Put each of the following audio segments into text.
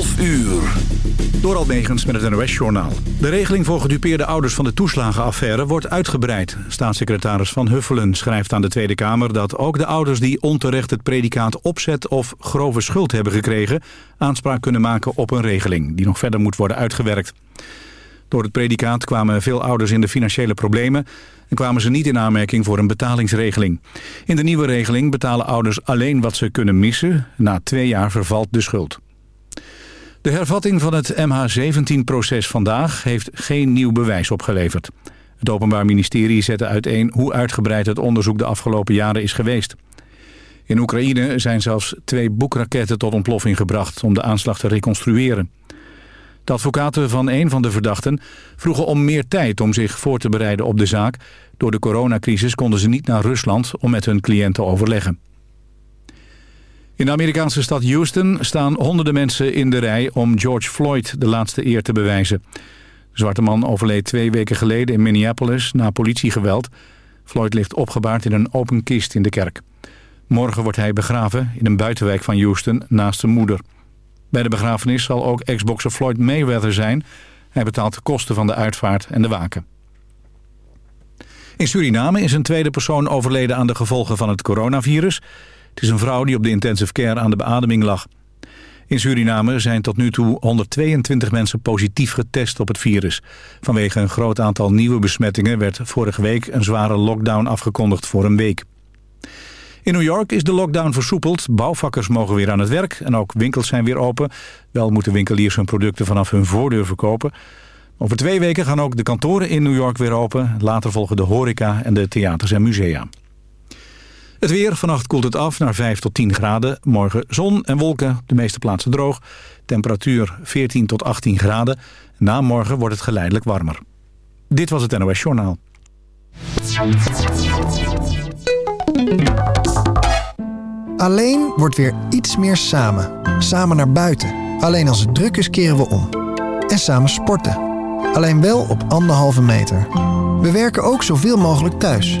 12 uur. Door Almegens met het NOS-journaal. De regeling voor gedupeerde ouders van de toeslagenaffaire wordt uitgebreid. Staatssecretaris Van Huffelen schrijft aan de Tweede Kamer... dat ook de ouders die onterecht het predicaat opzet of grove schuld hebben gekregen... aanspraak kunnen maken op een regeling die nog verder moet worden uitgewerkt. Door het predicaat kwamen veel ouders in de financiële problemen... en kwamen ze niet in aanmerking voor een betalingsregeling. In de nieuwe regeling betalen ouders alleen wat ze kunnen missen. Na twee jaar vervalt de schuld. De hervatting van het MH17-proces vandaag heeft geen nieuw bewijs opgeleverd. Het Openbaar Ministerie zette uiteen hoe uitgebreid het onderzoek de afgelopen jaren is geweest. In Oekraïne zijn zelfs twee boekraketten tot ontploffing gebracht om de aanslag te reconstrueren. De advocaten van een van de verdachten vroegen om meer tijd om zich voor te bereiden op de zaak. Door de coronacrisis konden ze niet naar Rusland om met hun cliënt te overleggen. In de Amerikaanse stad Houston staan honderden mensen in de rij om George Floyd de laatste eer te bewijzen. De zwarte man overleed twee weken geleden in Minneapolis na politiegeweld. Floyd ligt opgebaard in een open kist in de kerk. Morgen wordt hij begraven in een buitenwijk van Houston naast zijn moeder. Bij de begrafenis zal ook ex-boxer Floyd Mayweather zijn. Hij betaalt de kosten van de uitvaart en de waken. In Suriname is een tweede persoon overleden aan de gevolgen van het coronavirus. Het is een vrouw die op de intensive care aan de beademing lag. In Suriname zijn tot nu toe 122 mensen positief getest op het virus. Vanwege een groot aantal nieuwe besmettingen werd vorige week een zware lockdown afgekondigd voor een week. In New York is de lockdown versoepeld. Bouwvakkers mogen weer aan het werk en ook winkels zijn weer open. Wel moeten winkeliers hun producten vanaf hun voordeur verkopen. Over twee weken gaan ook de kantoren in New York weer open. Later volgen de horeca en de theaters en musea. Het weer, vannacht koelt het af naar 5 tot 10 graden. Morgen zon en wolken, de meeste plaatsen droog. Temperatuur 14 tot 18 graden. Na morgen wordt het geleidelijk warmer. Dit was het NOS Journaal. Alleen wordt weer iets meer samen. Samen naar buiten. Alleen als het druk is keren we om. En samen sporten. Alleen wel op anderhalve meter. We werken ook zoveel mogelijk thuis.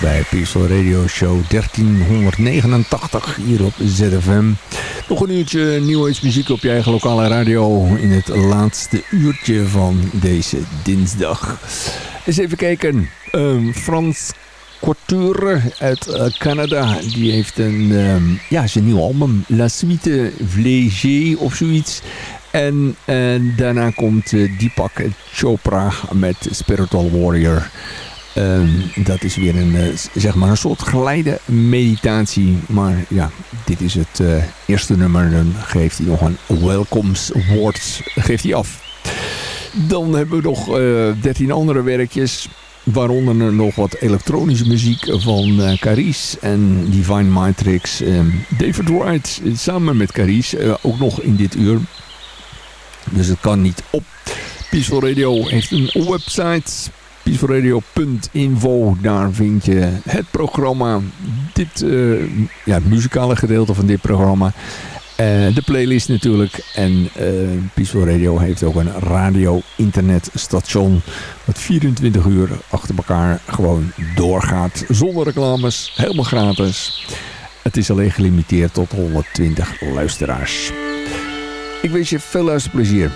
Bij Peaceful Radio Show 1389 hier op ZFM. Nog een uurtje nieuwe muziek op je eigen lokale radio in het laatste uurtje van deze dinsdag. Eens even kijken. Um, Frans Couture uit uh, Canada. Die heeft een, um, ja, zijn nieuw album. La Suite Vlégé of zoiets. En, en daarna komt uh, Deepak Chopra met Spiritual Warrior. Um, dat is weer een, uh, zeg maar een soort geleide meditatie. Maar ja, dit is het uh, eerste nummer. Dan geeft hij nog een welkomstwoord geeft hij af. Dan hebben we nog uh, 13 andere werkjes. Waaronder nog wat elektronische muziek van uh, Caris en Divine Matrix. Um, David Wright samen met Caris. ook nog in dit uur. Dus het kan niet op. Peaceful Radio heeft een website peacefulradio.info. Daar vind je het programma, dit uh, ja, het muzikale gedeelte van dit programma. Uh, de playlist natuurlijk. En uh, Peaceful Radio heeft ook een radio-internetstation. Wat 24 uur achter elkaar gewoon doorgaat. Zonder reclames. Helemaal gratis. Het is alleen gelimiteerd tot 120 luisteraars. Ik wens je veel luisterplezier.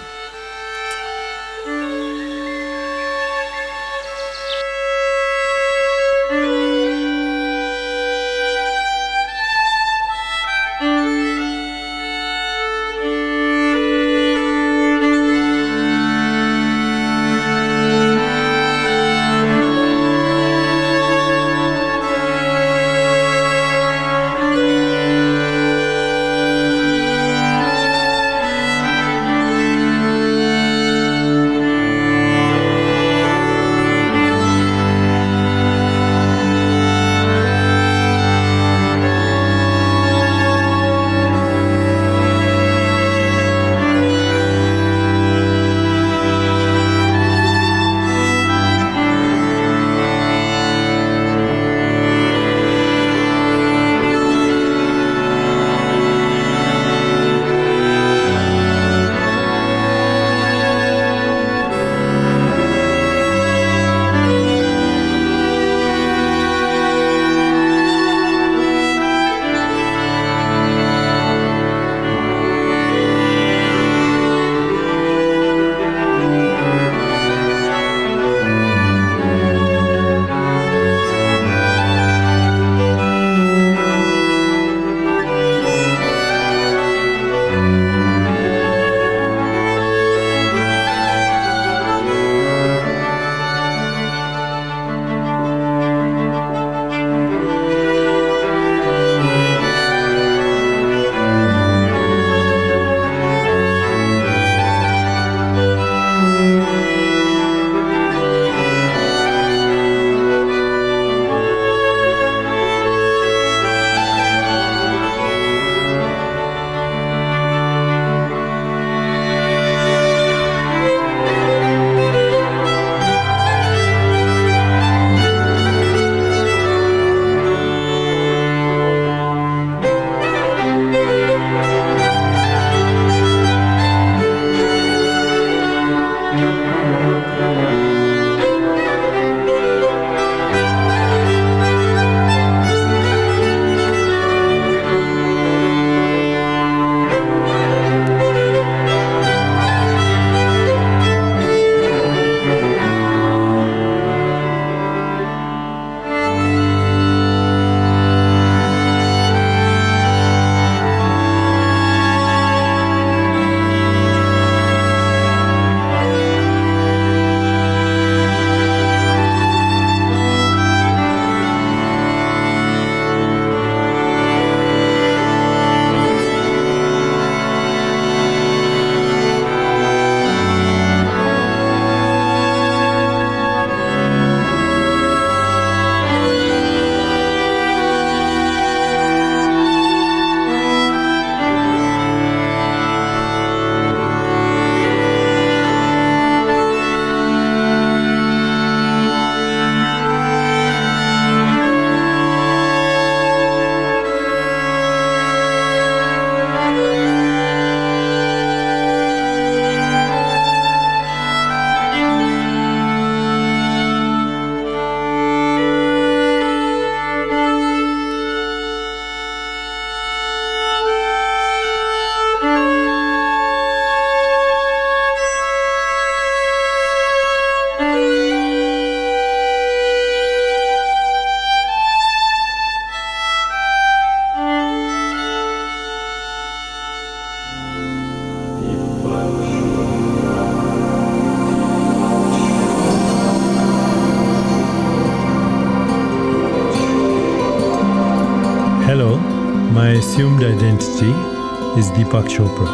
Deepak Chopra.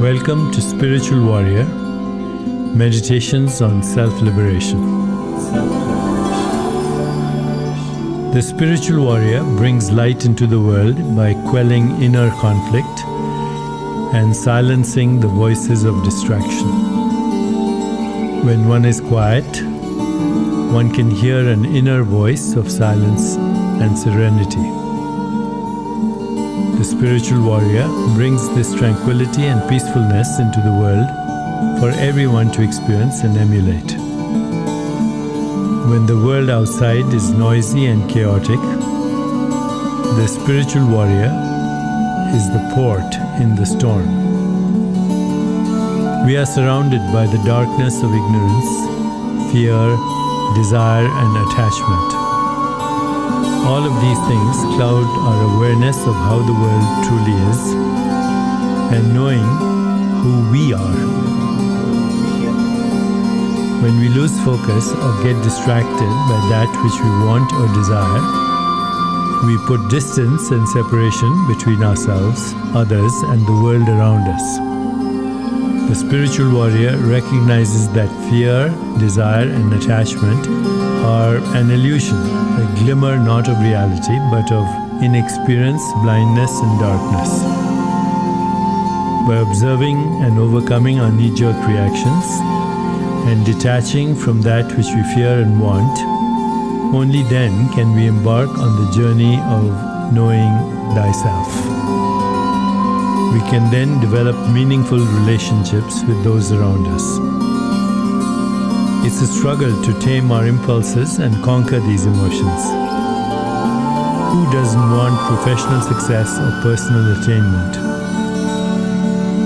Welcome to Spiritual Warrior Meditations on Self Liberation. The spiritual warrior brings light into the world by quelling inner conflict and silencing the voices of distraction. When one is quiet, one can hear an inner voice of silence and serenity. The spiritual warrior brings this tranquility and peacefulness into the world for everyone to experience and emulate. When the world outside is noisy and chaotic, the spiritual warrior is the port in the storm. We are surrounded by the darkness of ignorance, fear, desire, and attachment. All of these things cloud our awareness of how the world truly is and knowing who we are. When we lose focus or get distracted by that which we want or desire, we put distance and separation between ourselves, others, and the world around us. The spiritual warrior recognizes that fear, desire, and attachment are an illusion, glimmer not of reality, but of inexperience, blindness, and darkness. By observing and overcoming our knee jerk reactions and detaching from that which we fear and want, only then can we embark on the journey of knowing thyself. We can then develop meaningful relationships with those around us. It's a struggle to tame our impulses and conquer these emotions. Who doesn't want professional success or personal attainment?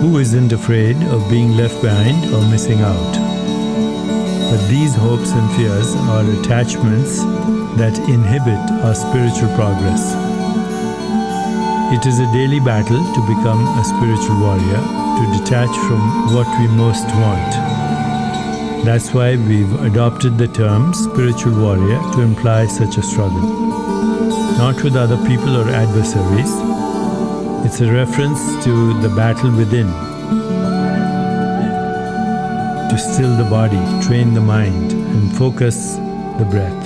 Who isn't afraid of being left behind or missing out? But these hopes and fears are attachments that inhibit our spiritual progress. It is a daily battle to become a spiritual warrior, to detach from what we most want. That's why we've adopted the term spiritual warrior to imply such a struggle. Not with other people or adversaries, it's a reference to the battle within. To still the body, train the mind, and focus the breath.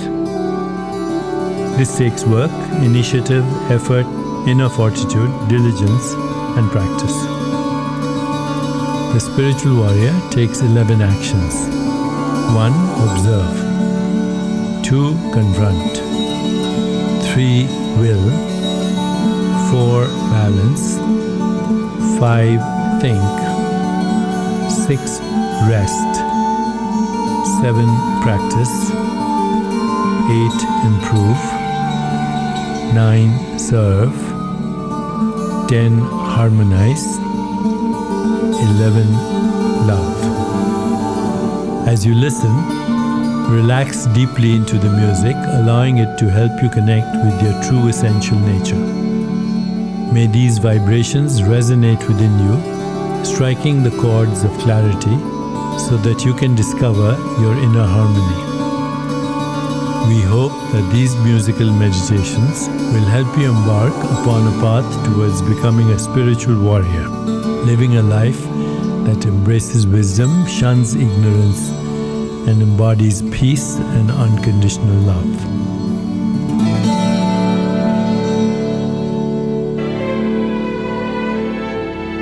This takes work, initiative, effort, inner fortitude, diligence, and practice. The spiritual warrior takes 11 actions 1. Observe, 2. Confront, 3. Will, 4. Balance, 5. Think, 6. Rest, 7. Practice, 8. Improve, 9. Serve, 10. Harmonize, 11. Love. As you listen, relax deeply into the music, allowing it to help you connect with your true essential nature. May these vibrations resonate within you, striking the chords of clarity so that you can discover your inner harmony. We hope that these musical meditations will help you embark upon a path towards becoming a spiritual warrior, living a life that embraces wisdom, shuns ignorance, and embodies peace and unconditional love.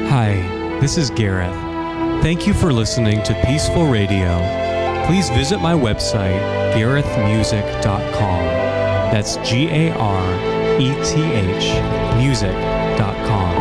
Hi, this is Gareth. Thank you for listening to Peaceful Radio. Please visit my website, garethmusic.com. That's G A R E T H music.com.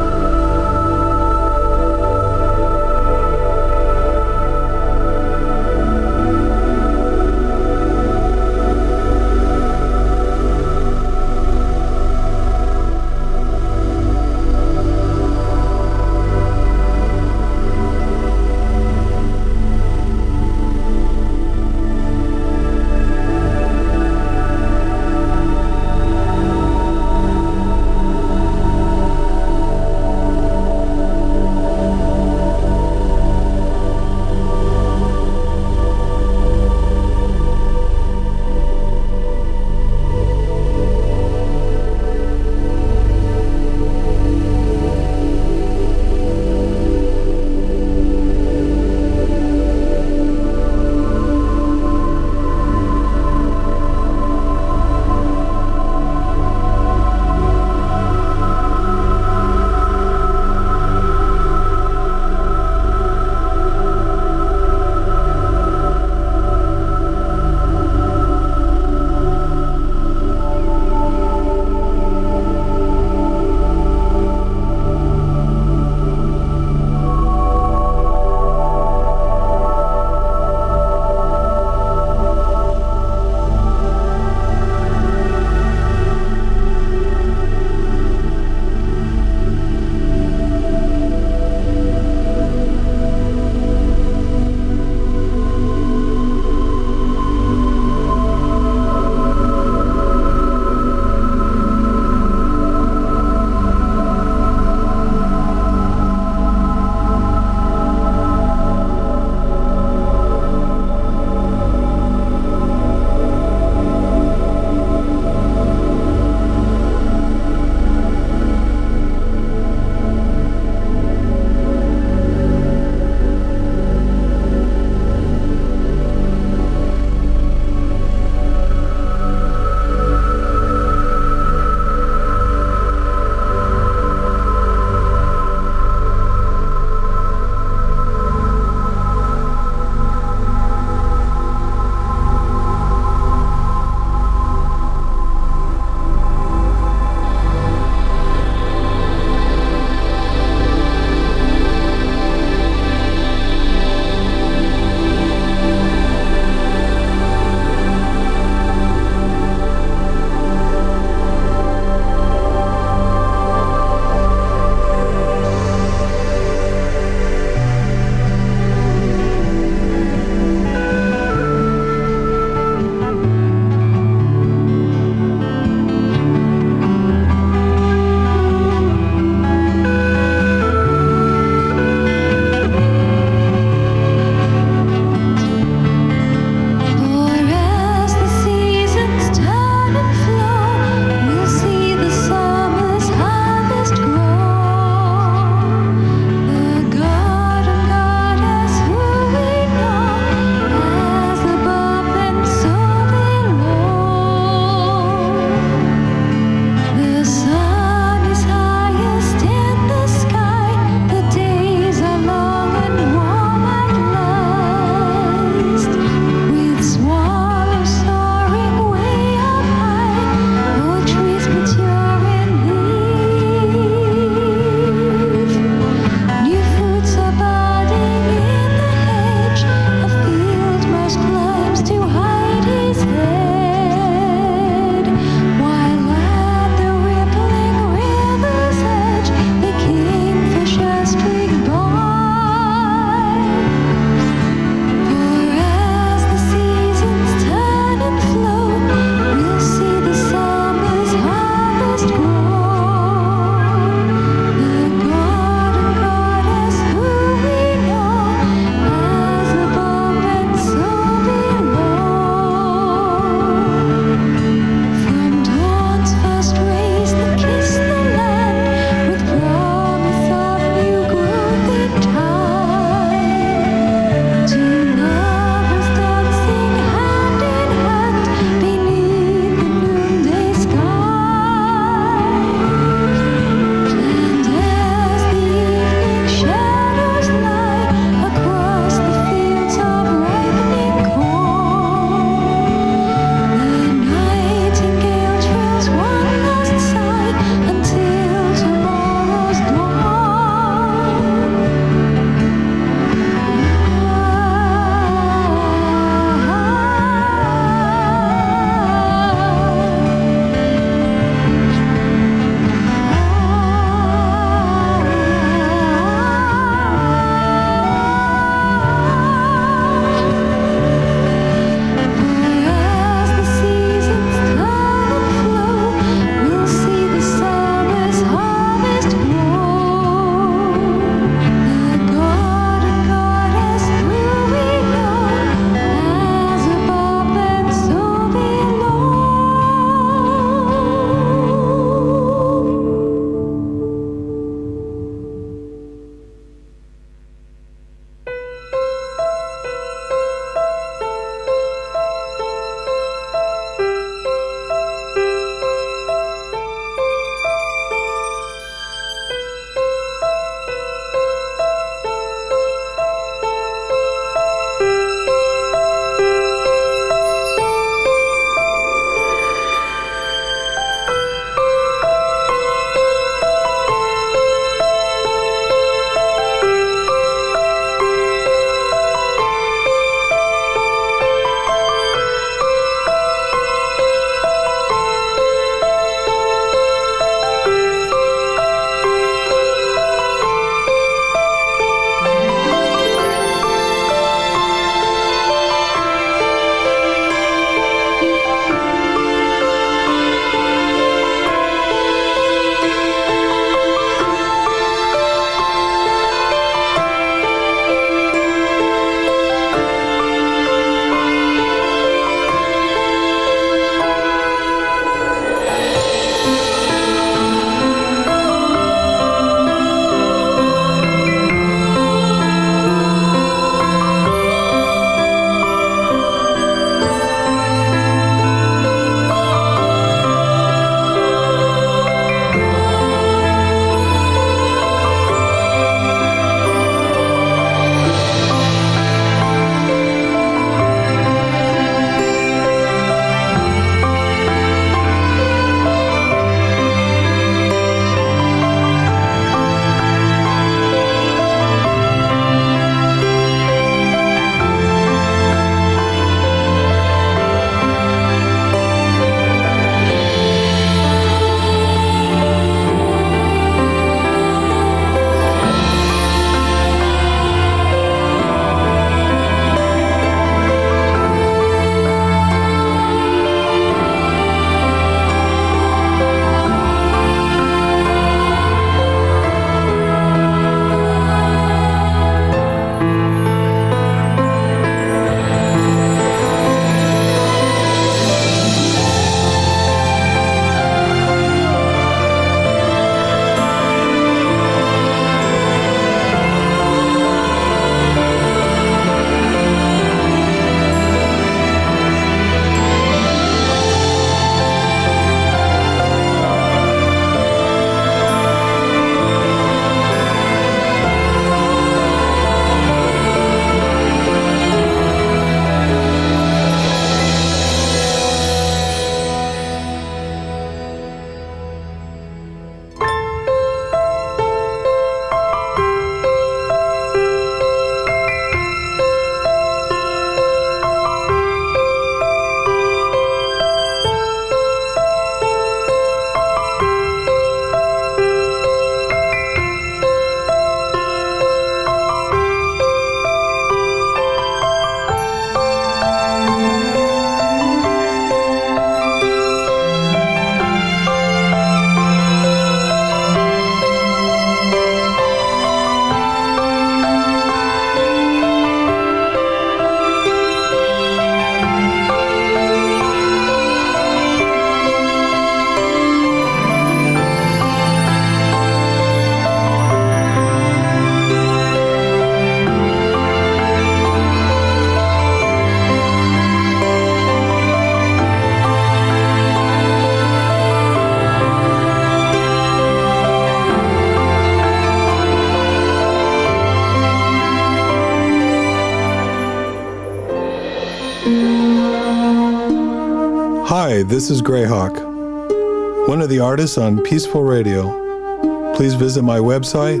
This is Greyhawk, one of the artists on Peaceful Radio. Please visit my website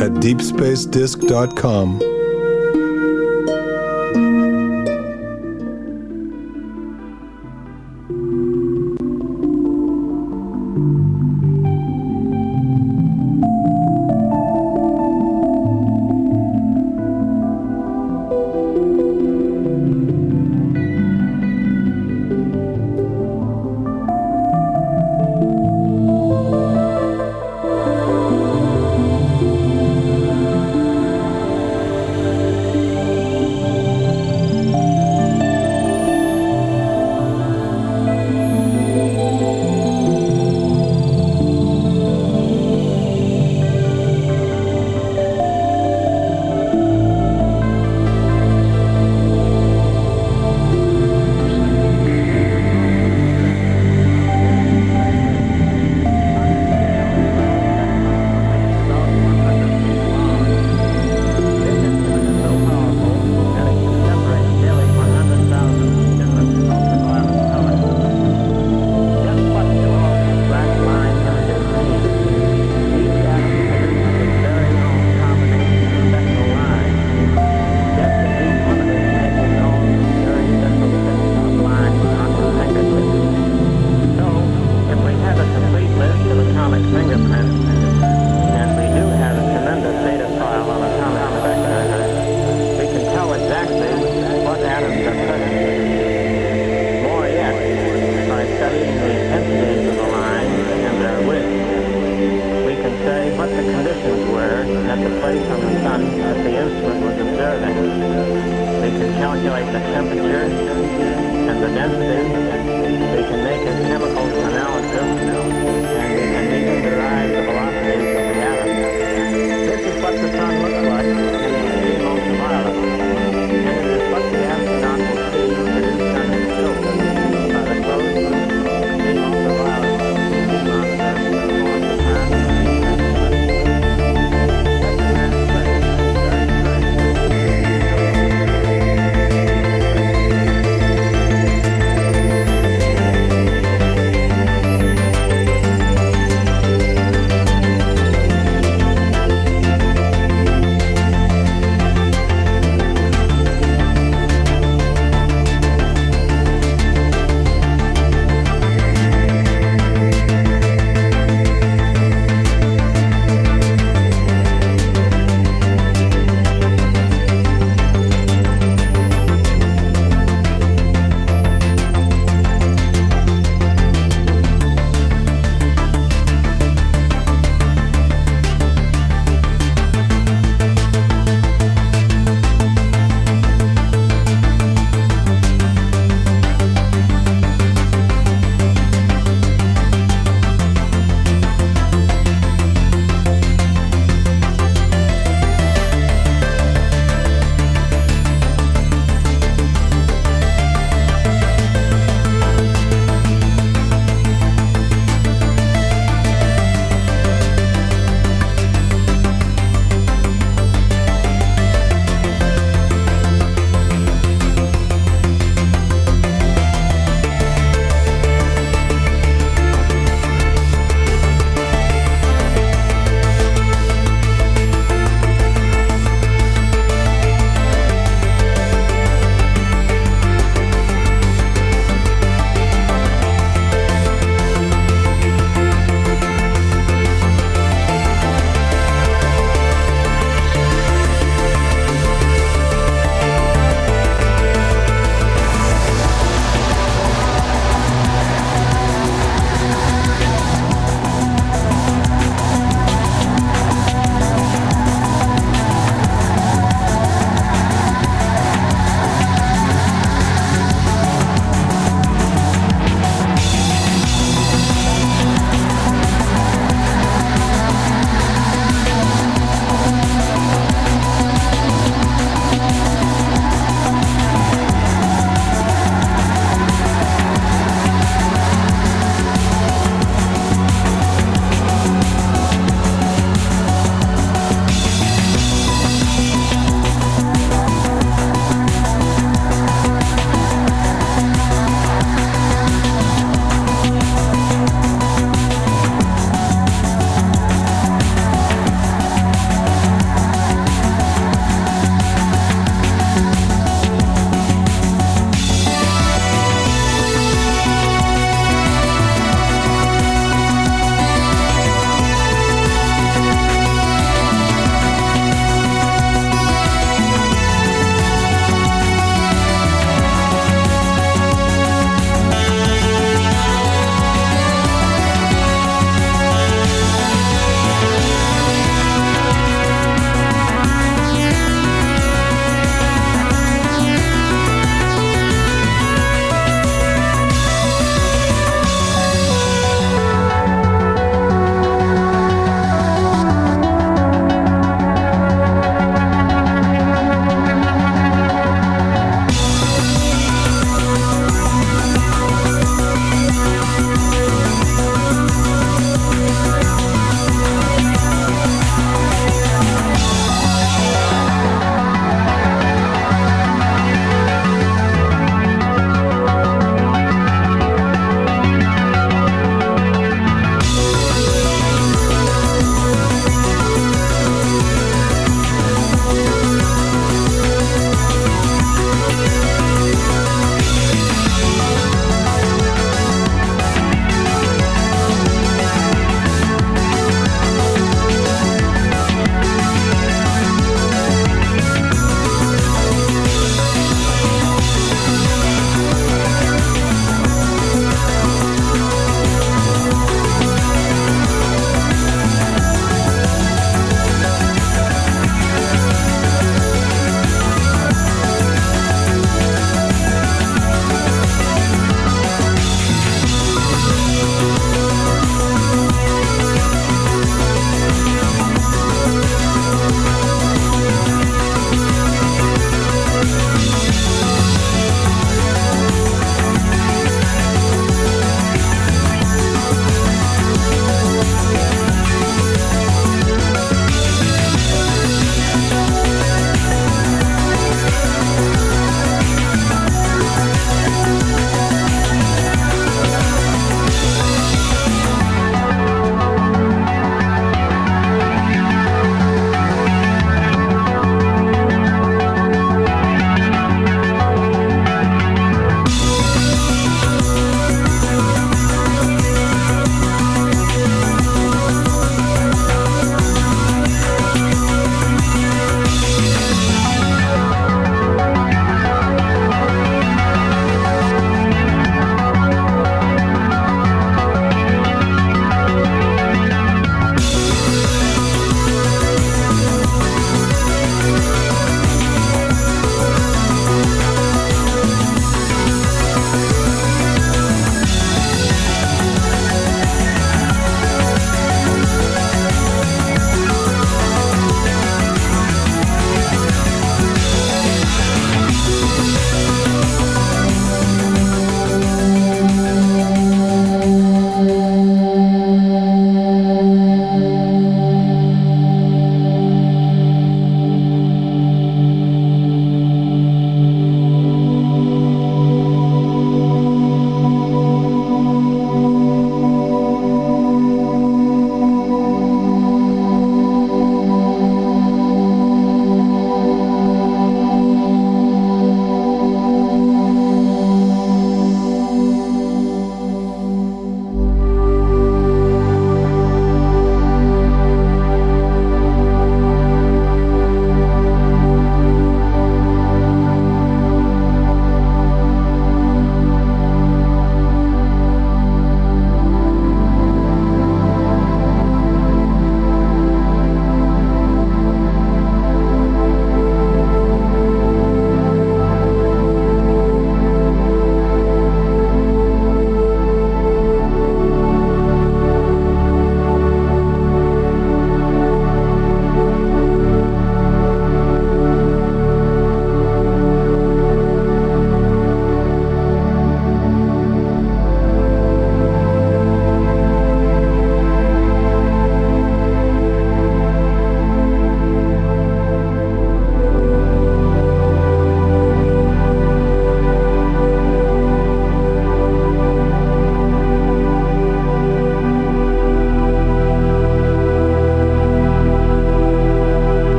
at deepspacedisc.com.